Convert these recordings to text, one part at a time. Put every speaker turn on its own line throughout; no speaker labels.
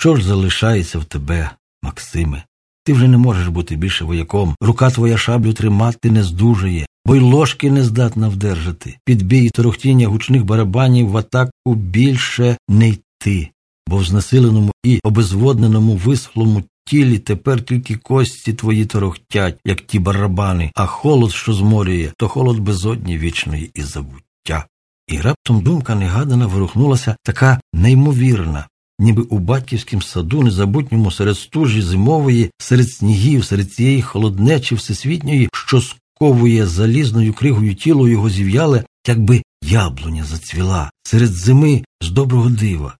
що ж залишається в тебе, Максиме? Ти вже не можеш бути більше вояком. Рука твоя шаблю тримати не здужує, бо й ложки не здатна вдержати. Під бій і торохтіння гучних барабанів в атаку більше не йти, бо в знесиленому і обезводненому висхлому тілі тепер тільки кості твої торохтять, як ті барабани, а холод, що зморює, то холод безодні вічної і забуття. І раптом думка негадана ворухнулася така неймовірна, ніби у батьківськім саду, незабутньому серед стужі зимової, серед снігів, серед цієї холоднечі всесвітньої, що сковує залізною кригою тіло його зів'яле, якби яблуня зацвіла серед зими з доброго дива.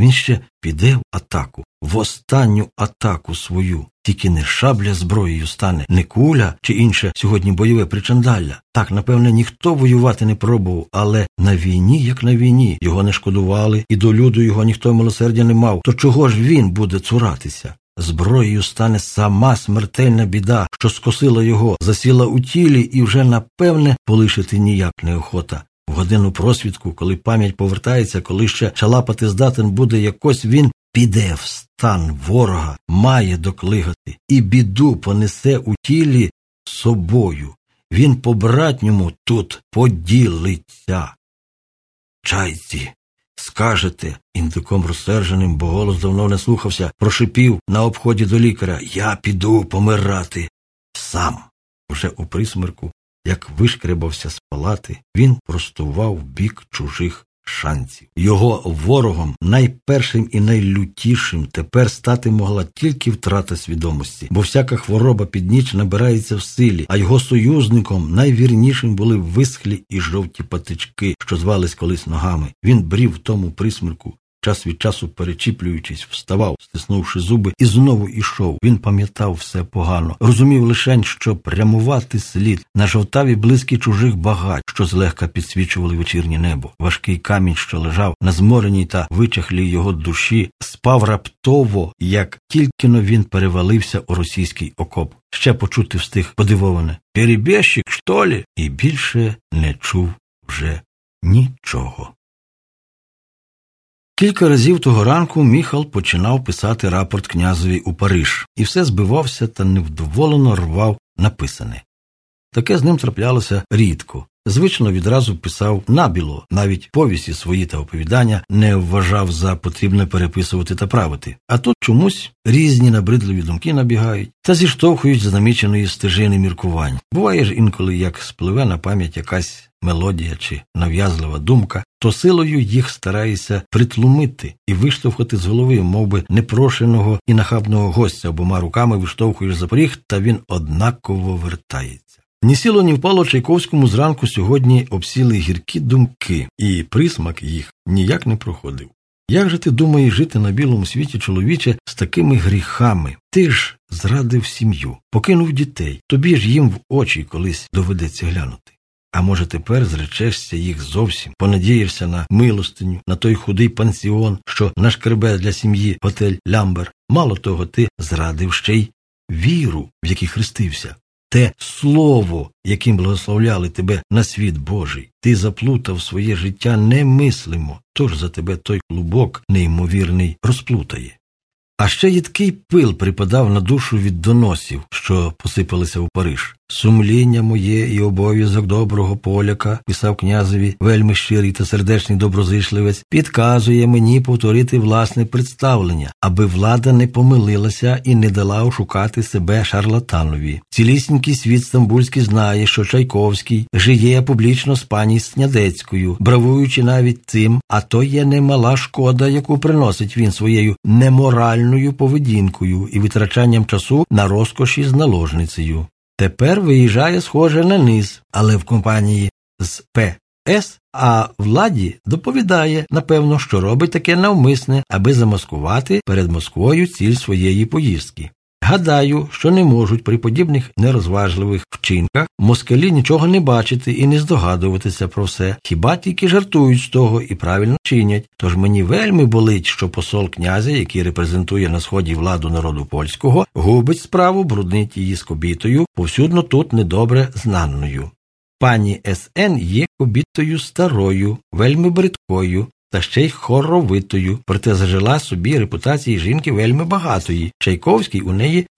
Він ще піде в атаку, в останню атаку свою, тільки не шабля зброєю стане, не куля чи інше сьогодні бойове причандалля. Так, напевне, ніхто воювати не пробував, але на війні, як на війні, його не шкодували, і до люду його ніхто милосердя не мав. То чого ж він буде цуратися? Зброєю стане сама смертельна біда, що скосила його, засіла у тілі і вже, напевне, полишити ніяк неохота. В годину просвідку, коли пам'ять повертається, коли ще чалапати здатен буде якось, він піде в стан ворога, має доклигати, і біду понесе у тілі собою. Він по братньому тут поділиться. Чайці, скажете, індиком розсерженим, бо голос давно не слухався, прошипів на обході до лікаря Я піду помирати сам. Вже у присмерку як вишкребався з палати, він простував бік чужих шансів. Його ворогом, найпершим і найлютішим, тепер стати могла тільки втрата свідомості, бо всяка хвороба під ніч набирається в силі, а його союзником найвірнішим були висхлі і жовті патички, що звались колись ногами. Він брів в тому присмірку, час від часу перечіплюючись, вставав, стиснувши зуби, і знову ішов. Він пам'ятав все погано, розумів лише, що прямувати слід на жовтаві близькі чужих багать, що злегка підсвічували вечірнє небо. Важкий камінь, що лежав на змореній та вичахлій його душі, спав раптово, як тільки но він перевалився у російський окоп. Ще почути встиг подивоване «Перебіжчик, що лі?» і більше не чув вже нічого. Кілька разів того ранку Міхал починав писати рапорт князеві у Париж, і все збивався та невдоволено рвав написане. Таке з ним траплялося рідко. Звично відразу писав набіло, навіть повісті свої та оповідання не вважав за потрібне переписувати та правити. А тут чомусь різні набридливі думки набігають та зіштовхують з наміченої стежини міркувань. Буває ж інколи, як спливе на пам'ять якась мелодія чи нав'язлива думка, то силою їх старається притлумити і виштовхати з голови, мов би, непрошеного і нахабного гостя обома руками виштовхуєш за поріг, та він однаково вертається. Ні сіло, ні впало Чайковському зранку сьогодні обсіли гіркі думки, і присмак їх ніяк не проходив. Як же ти думаєш жити на білому світі, чоловіче, з такими гріхами? Ти ж зрадив сім'ю, покинув дітей, тобі ж їм в очі колись доведеться глянути. А може, тепер зречешся їх зовсім, понадієшся на милостиню, на той худий пансіон, що нашкребе для сім'ї готель Лямбер. Мало того, ти зрадив ще й віру, в якій хрестився, те слово, яким благословляли тебе на світ Божий. Ти заплутав своє життя немислимо, тож за тебе той клубок неймовірний розплутає. А ще їдкий пил припадав на душу від доносів, що посипалися у Париж. Сумління моє і обов'язок доброго поляка, писав князеві, вельми щирий та сердечний доброзичливець, підказує мені повторити власне представлення, аби влада не помилилася і не дала ошукати себе шарлатанові. Цілісінький світ стамбульський знає, що Чайковський жиє публічно з пані Снядецькою, бравуючи навіть цим, а то є немала шкода, яку приносить він своєю неморальною поведінкою і витрачанням часу на розкоші з наложницею. Тепер виїжджає схоже на низ, але в компанії з ПС, а владі доповідає, напевно, що робить таке навмисне, аби замаскувати перед Москвою ціль своєї поїздки. Гадаю, що не можуть при подібних нерозважливих вчинках москалі нічого не бачити і не здогадуватися про все, хіба тільки жартують з того і правильно чинять. Тож мені вельми болить, що посол князя, який репрезентує на сході владу народу польського, губить справу, бруднить її з кобітою, повсюдно тут недобре знаною. Пані СН є кобітою старою, вельми бридкою, та ще й хоровитою, проте зажила собі репутації жінки вельми багатої. Чайковський у неї